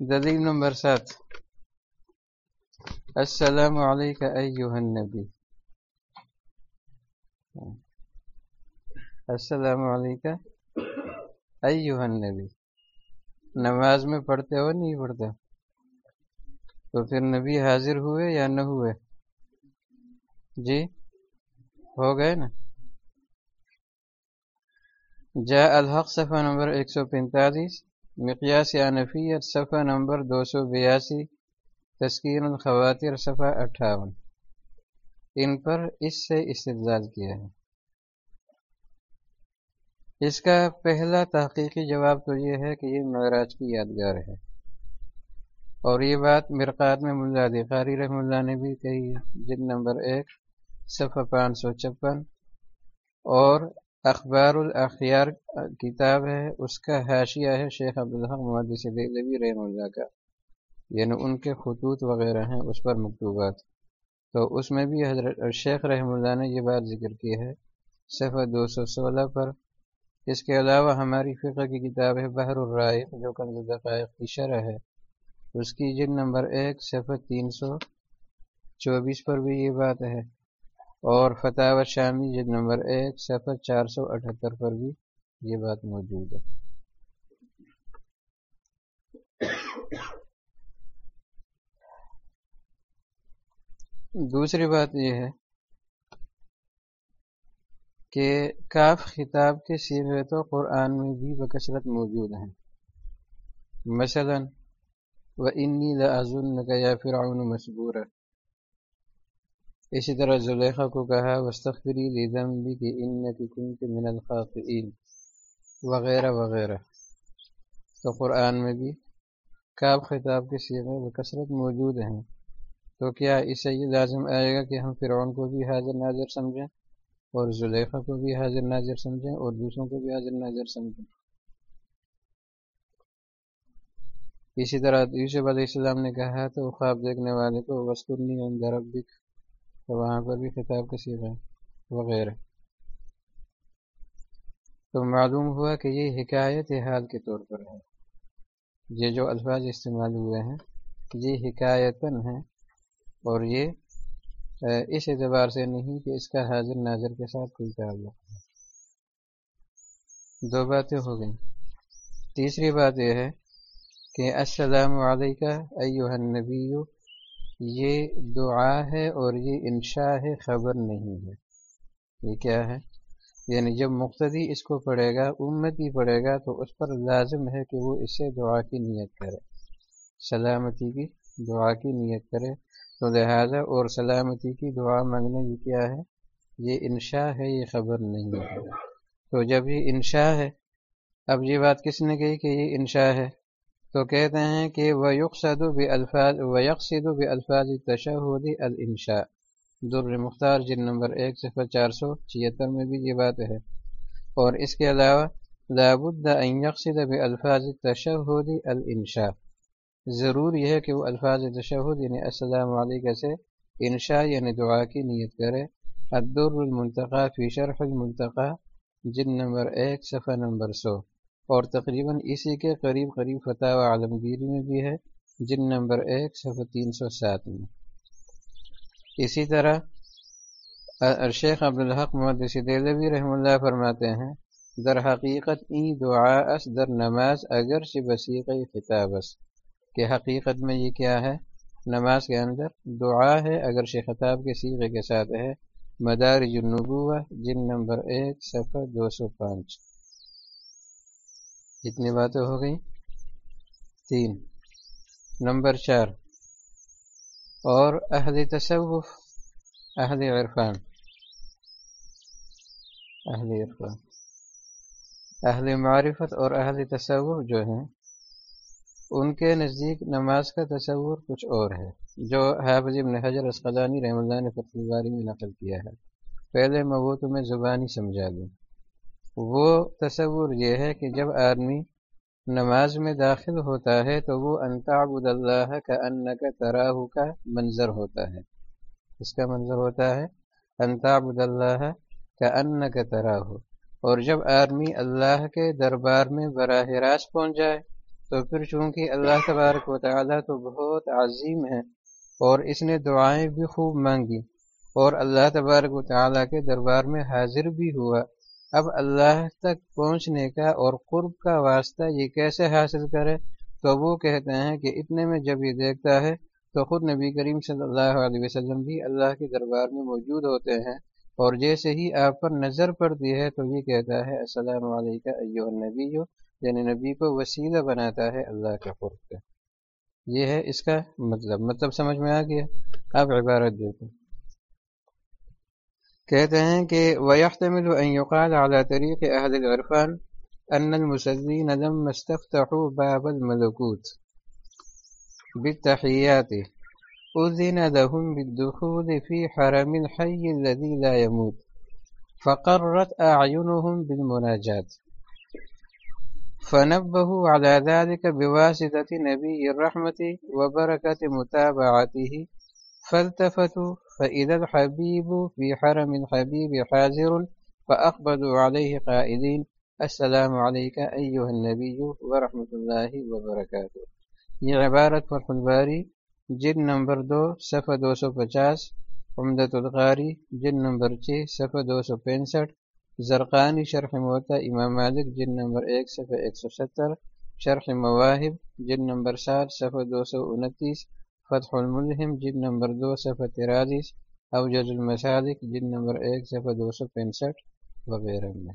دلیل نمبر سات السلام علیکم ایوہ النبی السلام علیکم ایوہ النبی نماز میں پڑھتے ہو نہیں پڑھتے تو پھر نبی حاضر ہوئے یا نہ ہوئے جی ہو گئے نا جا الحق صفحہ نمبر ایک سو پینتالیس مقیاس انفیت صفحہ نمبر دو سو بیاسی تسکین الخواتر صفحہ اٹھاون۔ ان پر اس سے استدلال کیا ہے۔ اس کا پہلا تحقیقی جواب تو یہ ہے کہ یہ معراج کی یادگار ہے۔ اور یہ بات مرقات میں ملا قاری رحم اللہ نے بھی کہی ہے۔ جن نمبر ایک، صفحہ پانچ سو چھپن۔ اور اخبار الاخیار کتاب ہے، اس کا حاشیہ ہے شیخ عبدالحق محدث دہلوی رحم اللہ کا۔ یعنی ان کے خطوط وغیرہ ہیں، اس پر مکتوبات۔ تو اس میں بھی حضرت شیخ رحم اللہ نے یہ بات ذکر کی ہے، صفحہ دو سو سولہ پر۔ اس کے علاوہ ہماری فقہ کی کتاب ہے بحر الرائق، جو کنز دقائق کی شرح ہے۔ اس کی جن نمبر ایک، صفحہ تین سو چوبیس پر بھی یہ بات ہے۔ اور فتح و شامی جن نمبر ایک، صفحہ چار سو اٹھہتر پر بھی یہ بات موجود ہے۔ دوسری بات یہ ہے کہ کاف خطاب کے سیرے تو قرآن میں بھی بکثرت موجود ہیں۔ مثلا و انی لازن یا فرعون مصبور اسی طرح زلیخا کو کہا وسطری لیدم بھی کہ ان کی کنت من الخاطئین وغیرہ وغیرہ۔ تو قرآن میں بھی کاف خطاب کے سیرے بکثرت موجود ہیں۔ تو کیا اس سے یہ لازم آئے گا کہ ہم فرعون کو بھی حاضر ناظر سمجھیں، اور زلیخا کو بھی حاضر ناظر سمجھیں، اور دوسروں کو بھی حاضر ناظر سمجھیں؟ اسی طرح یوسف علیہ السلام نے کہا، تو خواب دیکھنے والے کو وسکرنی ربک تو وہاں پر بھی خطاب کسی ہے وغیرہ۔ تو معلوم ہوا کہ یہ حکایت حال کے طور پر ہے۔ یہ جو الفاظ استعمال ہوئے ہیں، یہ حکایتاً ہیں اور یہ اس اعتبار سے نہیں کہ اس کا حاضر ناظر کے ساتھ کوئی تعلق ہے۔ دو باتیں ہو گئیں۔ تیسری بات یہ ہے کہ السلام علیکہ ایوہ النبی یہ دعا ہے اور یہ انشاء ہے، خبر نہیں ہے۔ یہ کیا ہے؟ یعنی جب مقتدی اس کو پڑھے گا، امتی پڑھے گا، تو اس پر لازم ہے کہ وہ اس سے دعا کی نیت کرے۔ سلامتی کی دعا کی نیت کرے۔ تو لہٰذا اور سلامتی کی دعا مانگنا یہ کیا ہے؟ یہ انشاء ہے، یہ خبر نہیں ہے۔ تو جب یہ انشاء ہے، اب یہ بات کس نے کہی کہ یہ انشاء ہے؟ تو کہتے ہیں کہ وہ یکسد و الفاظ و یکسد و الفاظ تشہد الانشاء در مختار جن نمبر ایک، صفر، چار سو چھہتر میں بھی یہ بات ہے۔ اور اس کے علاوہ، لابد ان یقصد بالفاظ تشہد الانشاء ضرور یہ ہے کہ وہ الفاظ تشہد یعنی السلام علیکم سے انشاء یعنی دعا کی نیت کرے۔ عدر المنطقہ فی شرح المنطقہ جن نمبر ایک، صفحہ نمبر سو۔ اور تقریباً اسی کے قریب قریب فتح و عالمگیری میں بھی ہے، جن نمبر ایک، صفحہ تین سو سات میں۔ اسی طرح شیخ عبدالحق محدث دلوی رحم اللہ فرماتے ہیں، در حقیقت ای دعا اس، در نماز اگر سے بسیق خطابس کہ حقیقت میں یہ کیا ہے؟ نماز کے اندر دعا ہے اگر شیخ خطاب کے سیغے کے ساتھ ہے۔ مدار جنوبہ جن نمبر ایک، صفحہ دو سو پانچ۔ اتنی باتیں ہو گئیں، تین۔ نمبر چار۔ اور اہل تصوف اہل عرفان۔ اہل عرفان۔ اہل معرفت اور اہل تصوف جو ہیں، ان کے نزدیک نماز کا تصور کچھ اور ہے، جو حافظ ابن حجر اسقلانی رحم اللہ نے باری میں نقل کیا ہے۔ پہلے میں وہ تمہیں زبانی سمجھا دوں۔ وہ تصور یہ ہے کہ جب آدمی نماز میں داخل ہوتا ہے تو وہ انتابود اللہ کا ان کا تراہ کا منظر ہوتا ہے۔ اس کا منظر ہوتا ہے؟ انتابود اللہ کا ان کا تراہ اور جب آدمی اللہ کے دربار میں براہ راست پہنچ جائے تو پھر چونکہ اللہ تبارک و تعالیٰ تو بہت عظیم ہے اور اس نے دعائیں بھی خوب مانگی اور اللہ تبارک و تعالیٰ کے دربار میں حاضر بھی ہوا اب اللہ تک پہنچنے کا اور قرب کا واسطہ یہ کیسے حاصل کرے؟ تو وہ کہتے ہیں کہ اتنے میں جب یہ دیکھتا ہے تو خود نبی کریم صلی اللہ علیہ وسلم بھی اللہ کے دربار میں موجود ہوتے ہیں اور جیسے ہی آپ پر نظر پڑتی ہے تو یہ کہتا ہے، السلام علیکم نبی یعنی نبی کو وسیلہ بناتا ہے اللہ کے قرب کا۔ یہ ہے اس کا مطلب مطلب سمجھ میں آ گیا؟ آپ عبارت دیکھیں۔ کہتے ہیں کہ وَيَحْتَمِلُ أَن يُقَالَ عَلَى طَرِيقِ أَهْلِ الْعِرْفَانِ أَنَّ الْمُسَلِّينَ لَمَّا اسْتَفْتَحُوا بَابَ الْمَلَكُوتِ بِالتَّحِيَّاتِ أُذِنَ لَهُم بِالدُّخُولِ فِي حَرَمِ الْحَيِّ الَّذِي لَا يَمُوتُ فَقَرَّتْ أَعْيُنُهُم بِالْمُنَاجَاتِ فنبهوا على ذلك بواسطة نبي الرحمة وبركة متابعته فالتفتوا فإذا الحبيب في حرم الحبيب حاضر فأقبضوا عليه قائدين السلام عليك أيها النبي ورحمة الله وبركاته۔ یہ عبارت فتح الباری جن نمبر دو، صفحہ دو سو پچاس عمدت القاری جن نمبر چھ، صفحہ دو سو پینسٹھ، زرقانی شرح موتا امام مالک جن نمبر ایک، صفحہ ایک سو ستر، شرح مواہب جن نمبر سات، صفحہ دو سو انتیس فتح الملحم جن نمبر دو صفحہ ترالیس اوجز المسالک جن نمبر ایک صفحہ دو سو پینسٹھ وغیرہ میں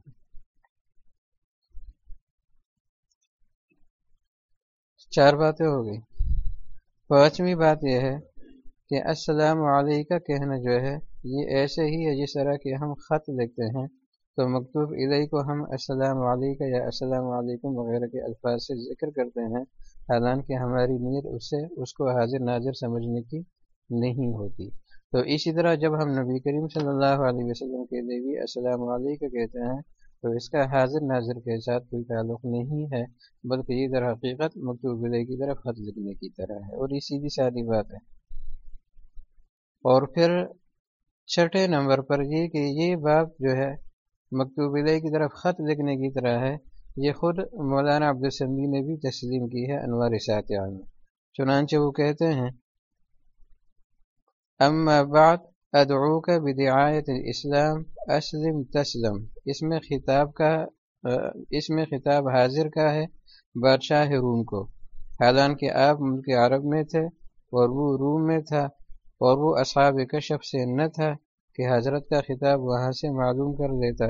چار باتیں ہو گئی پانچویں بات یہ ہے کہ السلام علیکم کا کہنا جو ہے، یہ ایسے ہی ہے جس طرح کہ ہم خط لکھتے ہیں۔ تو مکتوب علیہ کو ہم السلام علیکم یا السلام علیکم وغیرہ کے الفاظ سے ذکر کرتے ہیں۔ حالانکہ ہماری نیت اس سے، اس کو حاضر ناظر سمجھنے کی نہیں ہوتی۔ تو اسی طرح جب ہم نبی کریم صلی اللہ علیہ وسلم کے لیے بھی السلام علیکم کہتے ہیں، تو اس کا حاضر ناظر کے ساتھ کوئی تعلق نہیں ہے، بلکہ یہ در حقیقت مکتوب علیہ کی طرف خط لکھنے کی طرح ہے۔ اور یہ سیدھی سادی بات ہے۔ اور پھر چھٹے نمبر پر یہ کہ یہ بات جو ہے مکتوب علیہ کی طرف خط لکھنے کی طرح ہے۔ یہ خود مولانا عبدالسمی نے بھی تسلیم کی ہے انوار ساتیہ میں چنانچہ وہ کہتے ہیں، اما بعد ادعو بدعایت الاسلام، اسلم تسلم۔ اس میں خطاب کا، اس میں خطاب حاضر کا ہے بادشاہ روم کو۔ حالانکہ آپ ملک عرب میں تھے اور وہ روم میں تھا اور وہ اصحاب کشف سے نہ تھا کہ حضرت کا خطاب وہاں سے معلوم کر لیتا۔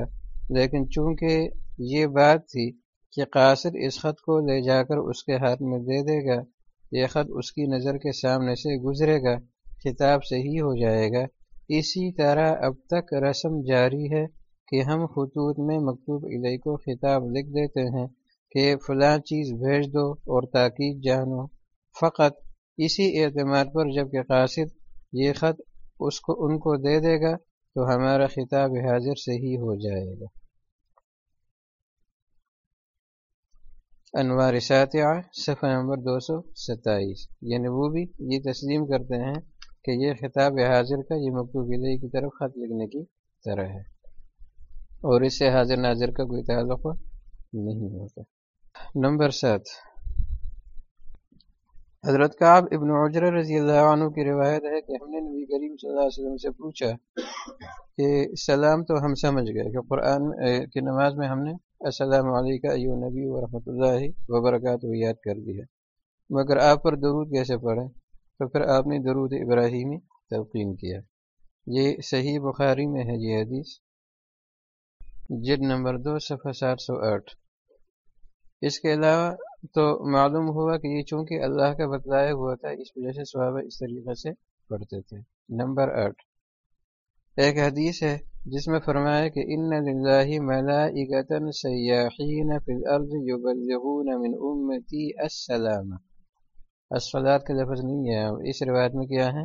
لیکن چونکہ یہ بات تھی کہ قاصر اس خط کو لے جا کر اس کے ہاتھ میں دے دے گا۔ یہ خط اس کی نظر کے سامنے سے گزرے گا خطاب صحیح ہو جائے گا۔ اسی طرح اب تک رسم جاری ہے کہ ہم خطوط میں مکتوب علیہ کو خطاب لکھ دیتے ہیں کہ فلاں چیز بھیج دو اور تاکید جانو۔ فقط اسی اعتماد پر جبکہ قاصد یہ خط اس کو، ان کو دے دے گا تو ہمارا خطاب حاضر سے ہی ہو جائے گا۔ انوار ساتعہ صفحہ نمبر دو سو ستائیس۔ یعنی وہ بھی یہ تسلیم کرتے ہیں کہ یہ خطاب حاضر کا، یہ مکتوب کی طرف خط لکھنے کی طرح ہے۔ اور اس سے حاضر ناظر کا کوئی تعلق نہیں ہوتا۔ نمبر سات۔ حضرت کعب ابن عجر رضی اللہ عنہ کی روایت ہے کہ ہم نے نبی کریم صلی اللہ علیہ وسلم سے پوچھا کہ سلام تو ہم سمجھ گئے کہ قرآن کی نماز میں ہم نے السلام علیکم ایو نبی ورحمۃ اللہ وبرکاتہ، یاد کر دیا مگر آپ پر درود کیسے پڑھیں؟ تو پھر آپ نے درود ابراہیمی تلقین کیا۔ یہ صحیح بخاری میں ہے یہ حدیث۔ جد نمبر دو، صفحہ سات سو آٹھ۔ اس کے علاوہ تو معلوم ہوا کہ یہ چونکہ اللہ کا بتلایا ہوا تھا، اس وجہ سے صحابہ اس طریقے سے پڑھتے تھے۔ نمبر آٹھ۔ ایک حدیث ہے جس میں فرمایا کہ ان للہ ملائکتن سیاحین فی الارض یبلغون من امتی السلام الصلاة کا لفظ نہیں ہے، اس روایت میں کیا ہے؟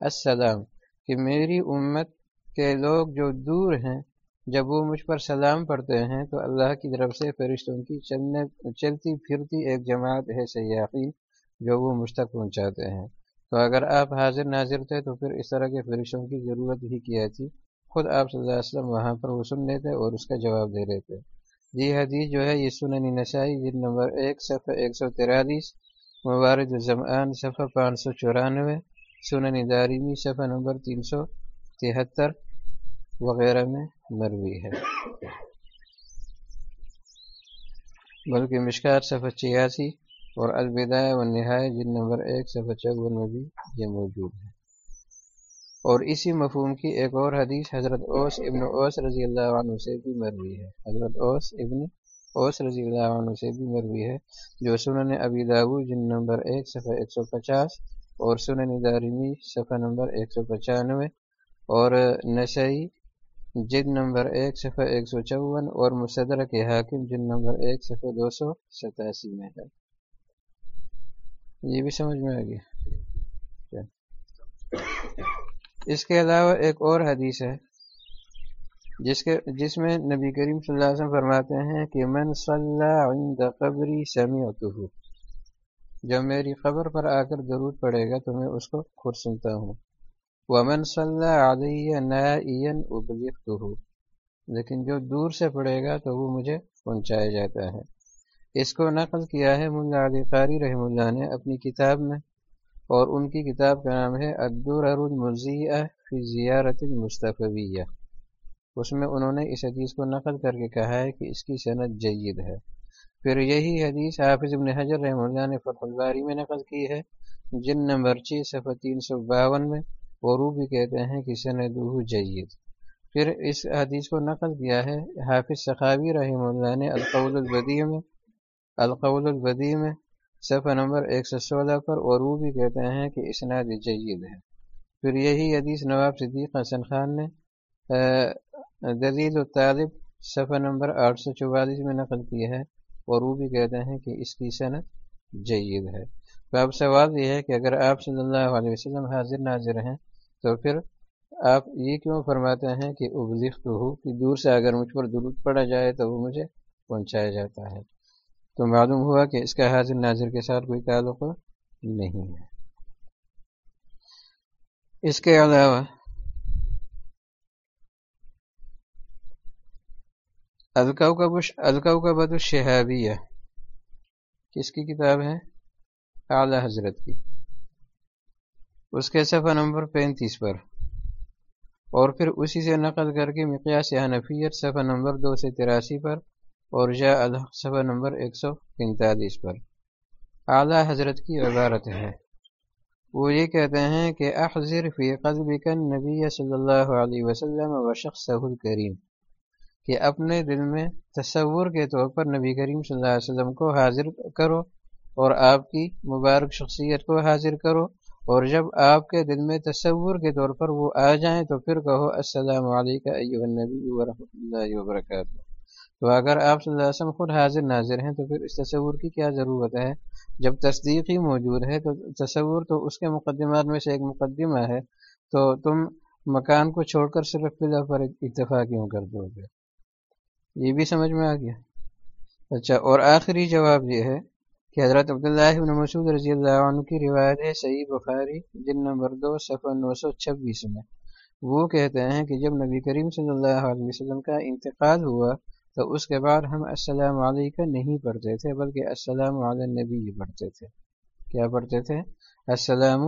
السلام، کہ میری امت کے لوگ جو دور ہیں، جب وہ مجھ پر سلام پڑھتے ہیں، تو اللہ کی طرف سے فرشتوں کی چلنے، چلتی پھرتی ایک جماعت ہے سیاحین جو وہ مجھ تک پہنچاتے ہیں۔ تو اگر آپ حاضر ناظر تھے، تو پھر اس طرح کے فرشتوں کی ضرورت ہی کیا تھی۔ خود آپ صلی اللہ علیہ وسلم وہاں پر وہ سن لیتے اور اس کا جواب دے رہے تھے یہ حدیث جو ہے، یہ سنن نسائی جن نمبر ایک، صفحہ ایک سو تیرالیس مبارد الزمان، صفحہ پانچ سو چورانوے، سنن دارمی، صفحہ نمبر تین سو تہتر وغیرہ میں مروی ہے۔ بلکہ مشکات صفحہ چھیاسی اور الوداع و نہائے جن نمبر ایک، صفحہ چون میں بھی یہ موجود ہے۔ اور اسی مفہوم کی ایک اور حدیث حضرت اوس ابن اوس رضی اللہ عنہ سے بھی مروی ہے۔ حضرت اوس ابن اوس رضی اللہ عنہ سے بھی مروی ہے، جو سنن ابی داو جن نمبر ایک، صفحہ ایک سو پچاس، اور سنن دارمی، صفحہ نمبر ایک سو پچانوے، اور نشئی جن نمبر ایک، صفحہ ایک سو چون، اور مصدر کے حاکم جن نمبر ایک، صفحہ دو سو ستاسی میں ہے۔ یہ بھی سمجھ میں آ گیا۔ اس کے علاوہ ایک اور حدیث ہے، جس کے، جس میں نبی کریم صلی اللہ علیہ وسلم فرماتے ہیں کہ من صلی عند قبری سمیعتہ جب میری قبر پر آ کر درود پڑے گا تو میں اس کو خود سنتا ہوں۔ ومن صلی علیہ نائیا ابلغتہ لیکن جو دور سے پڑے گا تو وہ مجھے پہنچایا جاتا ہے۔ اس کو نقل کیا ہے ملا علی قاری رحم اللہ نے اپنی کتاب میں۔ اور ان کی کتاب کا نام ہے فی زیارت المصطفیہ اس میں انہوں نے اس حدیث کو نقل کر کے کہا ہے کہ اس کی صنعت جید ہے۔ پھر یہی حدیث حافظ ابن حجر رحمہ اللہ نے فتح الباری میں نقل کی ہے۔ جن نمبر چی صفحہ تین سو باون میں، اور بھی کہتے ہیں کہ سند جید۔ پھر اس حدیث کو نقل کیا ہے حافظ سخاوی رحمہ اللہ نے القول البدی میں، القول البدی میں صفحہ نمبر ایک سو سولہ پر، اور وہ بھی کہتے ہیں کہ اسناد جید ہے۔ پھر یہی حدیث نواب صدیق حسن خان نے جدید الطالب صفحہ نمبر آٹھ سو چوالیس میں نقل کی ہے، اور وہ بھی کہتے ہیں کہ اس کی صنعت جید ہے۔ تو اب سوال یہ ہے کہ اگر آپ صلی اللہ علیہ وسلم حاضر ناظر ہیں، تو پھر آپ یہ کیوں فرماتے ہیں کہ ابلغ تو ہو کہ دور سے اگر مجھ پر درود پڑا جائے تو وہ مجھے پہنچایا جاتا ہے؟ تو معلوم ہوا کہ اس کا حاضر ناظر کے ساتھ کوئی تعلق نہیں ہے۔ اس کے علاوہ ادکو کا بد الشہابیہ۔ کس کی کتاب ہے؟ اعلی حضرت کی۔ اس کے صفحہ نمبر پینتیس پر۔ اور پھر اسی سے نقل کر کے مقیاس حنفیت صفحہ نمبر دو سے تراسی پر اور جا صفحہ نمبر ایک سو پینتالیس پر۔ اعلیٰ حضرت کی عبارت ہے۔ وہ یہ کہتے ہیں کہ احضر فی قلب نبی صلی اللہ علیہ وسلم و شخص کریم کہ اپنے دل میں تصور کے طور پر نبی کریم صلی اللہ علیہ وسلم کو حاضر کرو اور آپ کی مبارک شخصیت کو حاضر کرو، اور جب آپ کے دل میں تصور کے طور پر وہ آ جائیں تو پھر کہو، السلام علیکم النبی ورحمۃ اللہ وبرکاتہ تو اگر آپ صلی اللہ علیہ وسلم خود حاضر ناظر ہیں تو پھر اس تصور کی کیا ضرورت ہے؟ جب تصدیق ہی موجود ہے تو تصور تو اس کے مقدمات میں سے ایک مقدمہ ہے، تو تم مکان کو چھوڑ کر صرف فضا پر اتفاق کیوں کر دو گے؟ یہ بھی سمجھ میں آ گیا۔ اچھا اور آخری جواب یہ ہے کہ حضرت عبداللہ بن مسعود رضی اللہ عنہ کی روایت ہے صحیح بخاری جن نمبر دو، صفحہ نو سو چھبیس میں۔ وہ کہتے ہیں کہ جب نبی کریم صلی اللہ علیہ وسلم کا انتقال ہوا تو اس کے بعد ہم السلام علیکم نہیں پڑھتے تھے، بلکہ السلام علیہ نبی پڑھتے تھے۔ کیا پڑھتے تھے؟ السلام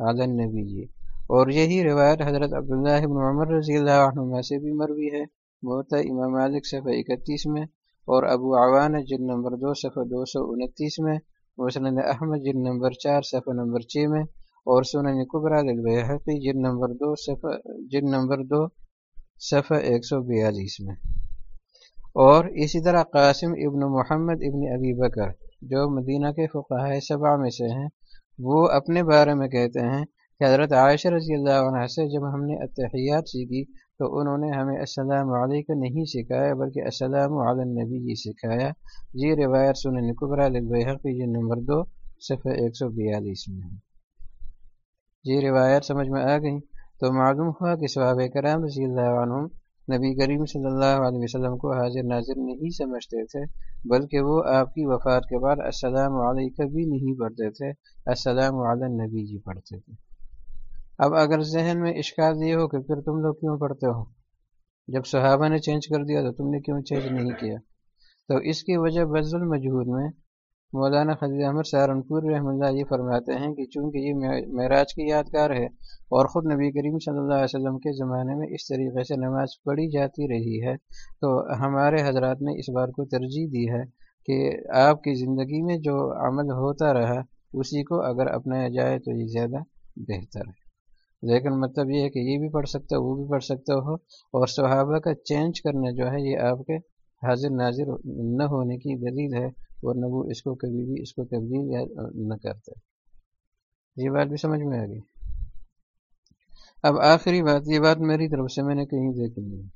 علیہ نبی اور یہی روایت حضرت عبداللہ بن عمر رضی اللہ عنہ سے بھی مروی ہے۔ محتا امام مالک صفحہ اکتیس میں اور ابو عوان جن نمبر دو صفحہ دو سو انتیس میں مسلم احمد جن نمبر چار صفحہ نمبر چھ میں اور سنن قبرا البحقی جن نمبر دو صفحہ جن نمبر دو صفحہ ایک سو بیالیس میں۔ اور اسی طرح قاسم ابن محمد ابن ابی بکر، جو مدینہ کے فقہ صبا میں سے ہیں، وہ اپنے بارے میں کہتے ہیں کہ حضرت عائشہ رضی اللہ عنہ سے جب ہم نے اتحیات سیکھی، تو انہوں نے ہمیں السلام علیکم نہیں سکھایا، بلکہ السلام علی النبی سکھایا۔ یہ روایت سن نقبر البحقی یہ نمبر دو، صفحہ ایک سو بیالیس میں ہے۔ یہ روایت سمجھ میں آ گئی۔ تو معلوم ہوا کہ صحابہ کرام رضی اللہ عنہ نبی کریم صلی اللہ علیہ وسلم کو حاضر ناظر نہیں سمجھتے تھے، بلکہ وہ آپ کی وفات کے بعد السلام علیکم بھی نہیں پڑھتے تھے، السلام علیہ نبی جی پڑھتے تھے۔ اب اگر ذہن میں اشکال یہ ہو کہ پھر تم لوگ کیوں پڑھتے ہو؟ جب صحابہ نے چینج کر دیا تو تم نے کیوں چینج نہیں کیا؟ تو اس کی وجہ بز المجہود میں مولانا خدی احمد سہارنپور رحمۃ اللہ یہ فرماتے ہیں کہ چونکہ یہ معراج کی یادگار ہے اور خود نبی کریم صلی اللہ علیہ وسلم کے زمانے میں اس طریقے سے نماز پڑھی جاتی رہی ہے، تو ہمارے حضرات نے اس بات کو ترجیح دی ہے کہ آپ کی زندگی میں جو عمل ہوتا رہا، اسی کو اگر اپنایا جائے تو یہ زیادہ بہتر ہے۔ لیکن مطلب یہ ہے کہ یہ بھی پڑھ سکتے ہو، وہ بھی پڑھ سکتے ہو اور صحابہ کا چینج کرنا جو ہے، یہ آپ کے حاضر ناظر نہ ہونے کی دلیل ہے۔ ورنہ وہ اس کو کبھی بھی اس کو کبھی تبدیل نہ کرتے۔ یہ بات بھی سمجھ میں آ گئی۔ اب آخری بات، یہ بات میری طرف سے میں نے کہیں دیکھی نہیں۔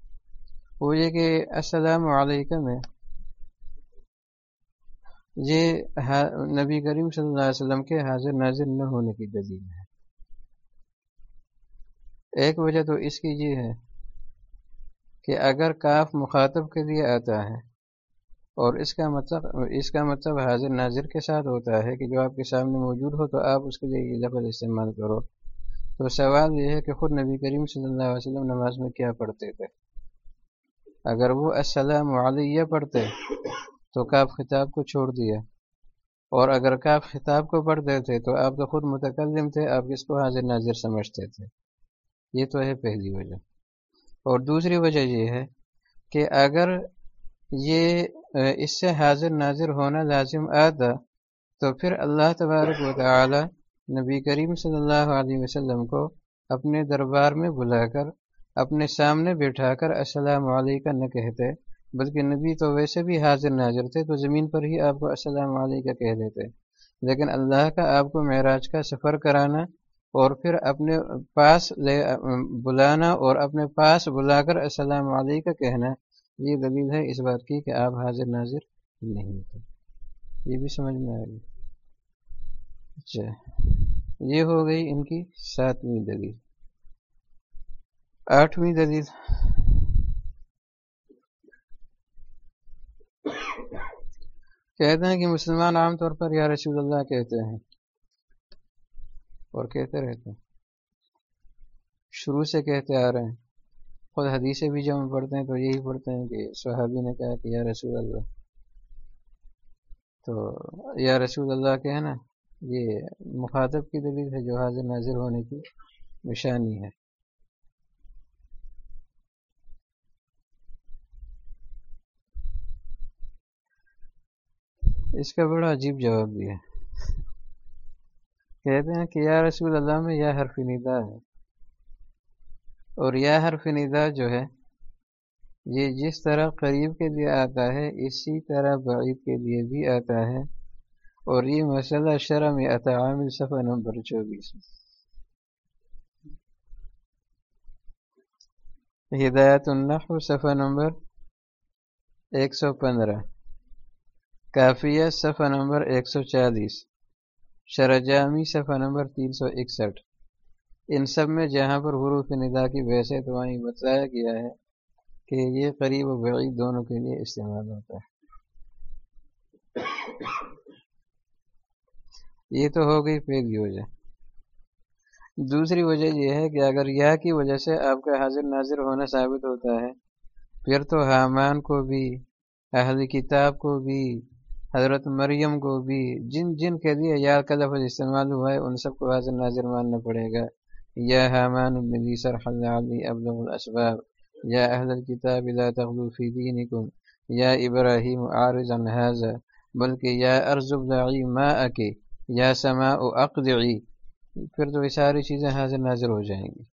وہ یہ کہ السلام علیکم ہے۔ یہ نبی کریم صلی اللہ علیہ وسلم کے حاضر ناظر نہ ہونے کی دلیل ہے۔ ایک وجہ تو اس کی یہ ہے کہ اگر کاف مخاطب کے لیے آتا ہے اور اس کا مطلب اس کا مطلب حاضر ناظر کے ساتھ ہوتا ہے کہ جو آپ کے سامنے موجود ہو تو آپ اس کے لیے یہ لفظ استعمال کرو۔ تو سوال یہ ہے کہ خود نبی کریم صلی اللہ علیہ وسلم نماز میں کیا پڑھتے تھے؟ اگر وہ السلام علیہ پڑھتے تو کاف خطاب کو چھوڑ دیا۔ اور اگر کاف خطاب کو پڑھتے تھے تو آپ تو خود متکلم تھے، آپ کس کو حاضر ناظر سمجھتے تھے؟ یہ تو ہے پہلی وجہ۔ اور دوسری وجہ یہ ہے کہ اگر یہ اس سے حاضر ناظر ہونا لازم آتا تو پھر اللہ تبارک و تعالی نبی کریم صلی اللہ علیہ وسلم کو اپنے دربار میں بلا کر، اپنے سامنے بٹھا کر السلام علیکم نہ کہتے، بلکہ نبی تو ویسے بھی حاضر ناظر تھے تو زمین پر ہی آپ کو السلام علیکم کہہ دیتے۔ لیکن اللہ کا آپ کو معراج کا سفر کرانا اور پھر اپنے پاس لے بلانا اور اپنے پاس بلا کر السلام علیکم کہنا یہ دلیل ہے اس بات کی کہ آپ حاضر ناظر نہیں تھے۔ یہ بھی سمجھ میں آ گئی۔ اچھا۔ یہ ہو گئی ان کی ساتویں دلیل۔ آٹھویں دلیل۔ کہتے ہیں کہ مسلمان عام طور پر یا رسول اللہ کہتے ہیں اور کہتے رہتے ہیں۔ شروع سے کہتے آ رہے ہیں۔ خود حدیثیں بھی جب ہم پڑھتے ہیں تو یہی پڑھتے ہیں کہ صحابی نے کہا کہ یا رسول اللہ۔ تو یا رسول اللہ کے ہے نا، یہ مخاطب کی دلیل ہے جو حاضر ناظر ہونے کی نشانی ہے۔ اس کا بڑا عجیب جواب بھی ہے۔ کہتے ہیں کہ یا رسول اللہ میں یا حرف ندا ہے۔ اور یہ حرف ندا جو ہے، یہ جس طرح قریب کے لیے آتا ہے، اسی طرح بعید کے لیے بھی آتا ہے۔ اور یہ مسئلہ شرح میں عامل صفحہ نمبر چوبیس۔ ہدایت النحو، صفحہ نمبر ایک سو پندرہ۔ کافیہ، صفحہ نمبر ایک سو چالیس۔ شرجامی صفحہ نمبر تین سو اکسٹھ۔ ان سب میں جہاں پر حروف ندا کی ویسے تو وہیں بتایا گیا ہے کہ یہ قریب و بعید دونوں کے لیے استعمال ہوتا ہے۔ یہ تو ہو گئی پہلی وجہ۔ دوسری وجہ یہ ہے کہ اگر یا کی وجہ سے آپ کا حاضر ناظر ہونا ثابت ہوتا ہے، پھر تو حامان کو بھی، اہل کتاب کو بھی، حضرت مریم کو بھی، جن جن کے لیے یا کا لفظ استعمال ہوا ہے، ان سب کو حاضر ناظر ماننا پڑے گا۔ یا حامان بن سرحل علی ابلغ الاسباب یا اہل الكتاب لا تغلو فی دینکم یا ابراہیم عارض عن هذا. بلکہ یا ارض ابلعی ماءکی یا سماء اقدعی پھر تو یہ ساری چیزیں حاضر ناظر ہو جائیں گی.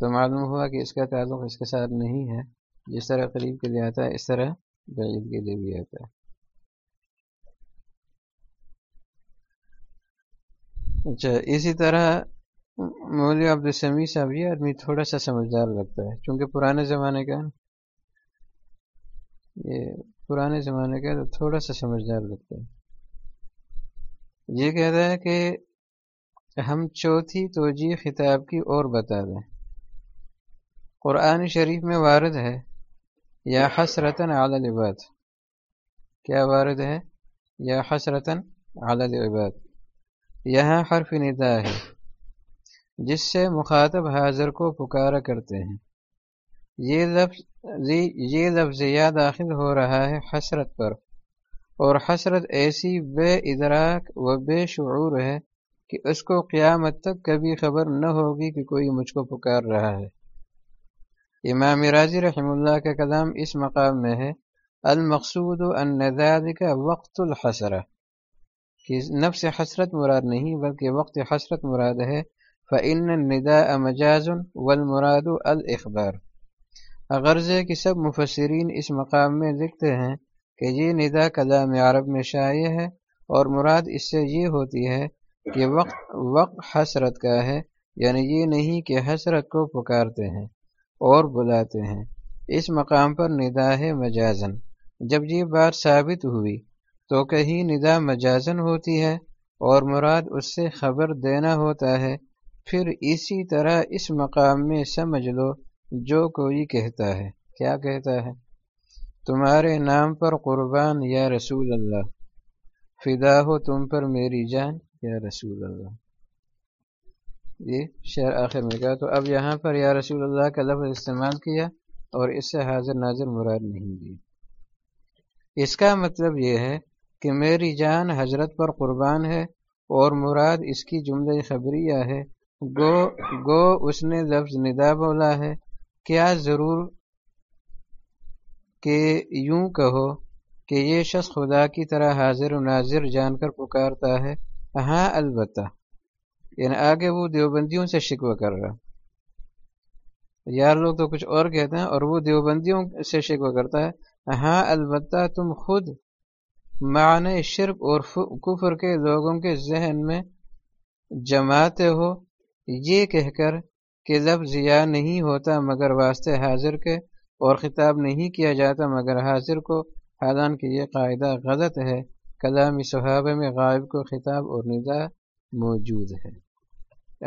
تو معلوم ہوا کہ اس کا تعلق اس کے ساتھ نہیں ہے. جس طرح قریب کے لیے آتا ہے، اس طرح بعید کے لیے بھی آتا ہے. اچھا اسی طرح مولوی عبدالسمی صاحب، یہ آدمی تھوڑا سا سمجھدار لگتا ہے، چونکہ پرانے زمانے کا یہ پرانے زمانے کا تو تھوڑا سا سمجھدار لگتا ہے۔ یہ کہتا ہے کہ ہم چوتھی توجہ خطاب کی اور بتا دیں۔ قرآن شریف میں وارد ہے، یا حسرتن اعلی العباد۔ کیا وارد ہے؟ یا حسرتن اعلی العباد۔ یہاں حرف ندا ہے۔ جس سے مخاطب حاضر کو پکارا کرتے ہیں۔ یہ لفظ یہ لفظ یا داخل ہو رہا ہے حسرت پر۔ اور حسرت ایسی بے ادراک و بے شعور ہے کہ اس کو قیامت تک کبھی خبر نہ ہوگی کہ کوئی مجھ کو پکار رہا ہے۔ امام راضی رحم اللہ کا کلام اس مقام میں ہے۔ المقصود ان کا وقت الحسرہ کہ نفس حسرت مراد نہیں بلکہ وقت حسرت مراد ہے۔ فعن ندا مجاز والمراد الاخبار غرض کہ سب مفسرین اس مقام میں لکھتے ہیں کہ یہ ندا کلام عرب میں شائع ہے اور مراد اس سے یہ ہوتی ہے کہ وقت وقت حسرت کا ہے یعنی یہ نہیں کہ حسرت کو پکارتے ہیں اور بلاتے ہیں۔ اس مقام پر ندا ہے مجازن جب یہ بات ثابت ہوئی تو کہیں ندا مجازن ہوتی ہے اور مراد اس سے خبر دینا ہوتا ہے پھر اسی طرح اس مقام میں سمجھ لو جو کوئی کہتا ہے۔ کیا کہتا ہے؟ تمہارے نام پر قربان یا رسول اللہ۔ فدا ہو تم پر میری جان یا رسول اللہ۔ یہ شعر آخر میں کہا تو اب یہاں پر یا رسول اللہ کا لفظ استعمال کیا اور اس سے حاضر ناظر مراد نہیں دی۔ اس کا مطلب یہ ہے کہ میری جان حضرت پر قربان ہے اور مراد اس کی جملہ خبریہ ہے۔ گو گو اس نے لفظ ندا بولا ہے، کیا ضرور کہ یوں کہو کہ یہ شخص خدا کی طرح حاضر و ناظر جان کر پکارتا ہے؟ ہاں البتہ۔ یعنی آگے وہ دیوبندیوں سے شکوہ کر رہا۔ یار لوگ تو کچھ اور کہتے ہیں، اور وہ دیوبندیوں سے شکوہ کرتا ہے۔ ہاں البتہ تم خود معنی شرک اور کفر کے لوگوں کے ذہن میں جماتے ہو۔ یہ کہہ کر کہ لفظ یا نہیں ہوتا مگر واسطے حاضر کے اور خطاب نہیں کیا جاتا مگر حاضر کو حالانکہ یہ قاعدہ غلط ہے، کلامی صحابہ میں غائب کو خطاب اور ندا موجود ہے۔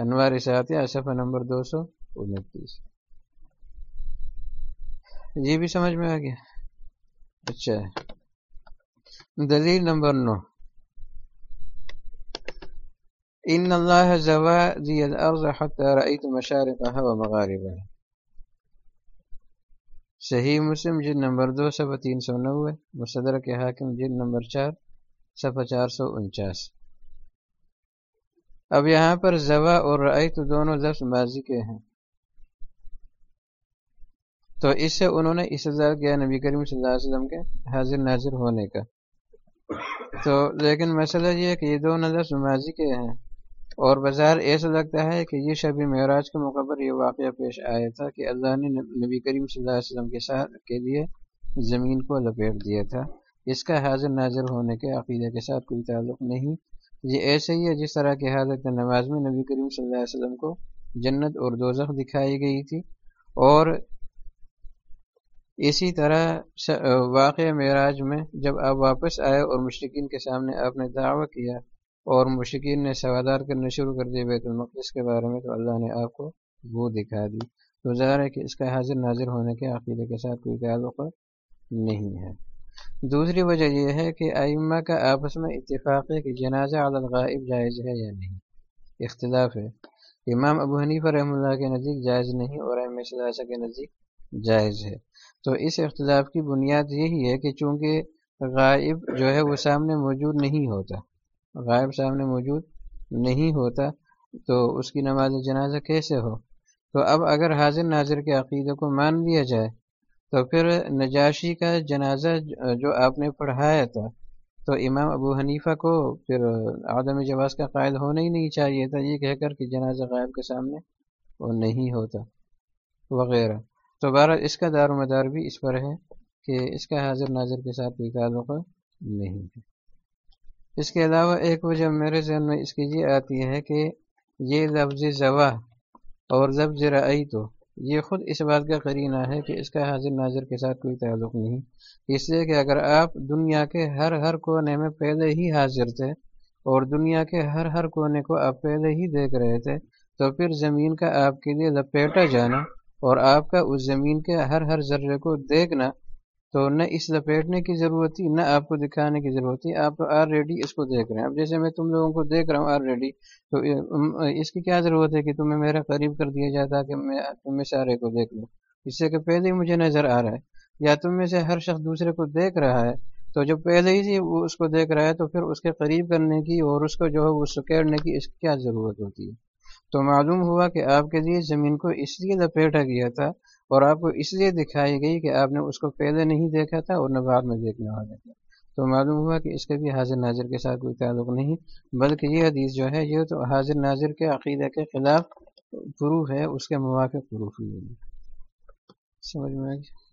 انوار ساتیہ صفحہ نمبر دو سو انتیس۔ یہ بھی سمجھ میں آ گیا۔ اچھا۔ دلیل نمبر نو۔ ان اللہ زوا ذی الارض حتی رأیت مشارقها و صحیح مسلم جن نمبر دو، صفحہ تین سو نوے، مصدر کے حاکم جن نمبر چار، صفحہ چار سو انچاس. اب یہاں پر زوا اور رعی دونوں لفظ ماضی کے ہیں. تو اس سے انہوں نے اسضار کیا نبی کریم صلی اللہ علیہ وسلم کے حاضر ناظر ہونے کا. تو لیکن مسئلہ یہ ہے کہ یہ دونوں لفظ ماضی کے ہیں. اور بازار ایسا لگتا ہے کہ یہ شبی معراج کے موقع پر یہ واقعہ پیش آیا تھا کہ اللہ نے نبی کریم صلی اللہ علیہ وسلم کے ساتھ کے لیے زمین کو لپیٹ دیا تھا۔ اس کا حاضر ناظر ہونے کے عقیدے کے ساتھ کوئی تعلق نہیں۔ یہ ایسے ہی ہے جس طرح کی حالت نماز میں نبی کریم صلی اللہ علیہ وسلم کو جنت اور دوزخ دکھائی گئی تھی۔ اور اسی طرح واقع معراج میں جب آپ واپس آئے اور مشرقین کے سامنے آپ نے دعویٰ کیا اور مشکین نے سوادار کرنا شروع کر دیے بیت المقدس کے بارے میں تو اللہ نے آپ کو وہ دکھا دی۔ تو ظاہر ہے کہ اس کا حاضر ناظر ہونے کے عقیدے کے ساتھ کوئی تعلق نہیں ہے۔ دوسری وجہ یہ ہے کہ آئمہ کا آپس میں اتفاق ہے کہ جنازہ الغائب جائز ہے یا نہیں۔ اختلاف ہے۔ امام ابو حنیف رحم اللہ کے نزدیک جائز نہیں اور احمد صلاح کے نزدیک جائز ہے۔ تو اس اختلاف کی بنیاد یہی ہے کہ چونکہ غائب جو ہے وہ سامنے موجود نہیں ہوتا۔ غائب سامنے موجود نہیں ہوتا، تو اس کی نماز جنازہ کیسے ہو؟ تو اب اگر حاضر ناظر کے عقیدے کو مان لیا جائے، تو پھر نجاشی کا جنازہ جو آپ نے پڑھایا تھا، تو امام ابو حنیفہ کو پھر آدم جواز کا قائد ہونا ہی نہیں چاہیے تھا، یہ کہہ کر کہ جنازہ غائب کے سامنے وہ نہیں ہوتا، وغیرہ۔ تو بہرحال اس کا دار و مدار بھی اس پر ہے کہ اس کا حاضر ناظر کے ساتھ کوئی تعلق نہیں ہے۔ اس کے علاوہ ایک وجہ میرے ذہن میں اس کی یہ آتی ہے کہ یہ لفظ زوا اور لفظ رعی تو یہ خود اس بات کا قرینہ ہے کہ اس کا حاضر ناظر کے ساتھ کوئی تعلق نہیں۔ اس لیے کہ اگر آپ دنیا کے ہر ہر کونے میں پہلے ہی حاضر تھے اور دنیا کے ہر ہر کونے کو آپ پہلے ہی دیکھ رہے تھے، تو پھر زمین کا آپ کے لیے لپیٹا جانا اور آپ کا اس زمین کے ہر ہر ذرے کو دیکھنا تو نہ اس لپیٹنے کی ضرورت تھی، نہ آپ کو دکھانے کی ضرورت تھی۔ آپ تو آلریڈی اس کو دیکھ رہے ہیں۔ اب جیسے میں تم لوگوں کو دیکھ رہا ہوں آلریڈی تو اس کی کیا ضرورت ہے کہ تمہیں میرا قریب کر دیا جاتا کہ میں تمہیں سارے کو دیکھ لوں؟ اس سے کہ پہلے ہی مجھے نظر آ رہا ہے۔ یا تم میں سے ہر شخص دوسرے کو دیکھ رہا ہے، تو جو پہلے ہی وہ اس کو دیکھ رہا ہے، تو پھر اس کے قریب کرنے کی اور اس کو جو ہے وہ سکیڑنے کی اس کی کیا ضرورت ہوتی ہے؟ تو معلوم ہوا کہ آپ کے لیے زمین کو اس لیے لپیٹا گیا تھا اور آپ کو اس لیے دکھائی گئی کہ آپ نے اس کو پہلے نہیں دیکھا تھا اور نہ بعد میں دیکھنے والا تھا۔ تو معلوم ہوا کہ اس کا بھی حاضر ناظر کے ساتھ کوئی تعلق نہیں، بلکہ یہ حدیث جو ہے، یہ تو حاضر ناظر کے عقیدہ کے خلاف پروف ہے، اس کے موافق پروف نہیں سمجھ میں آ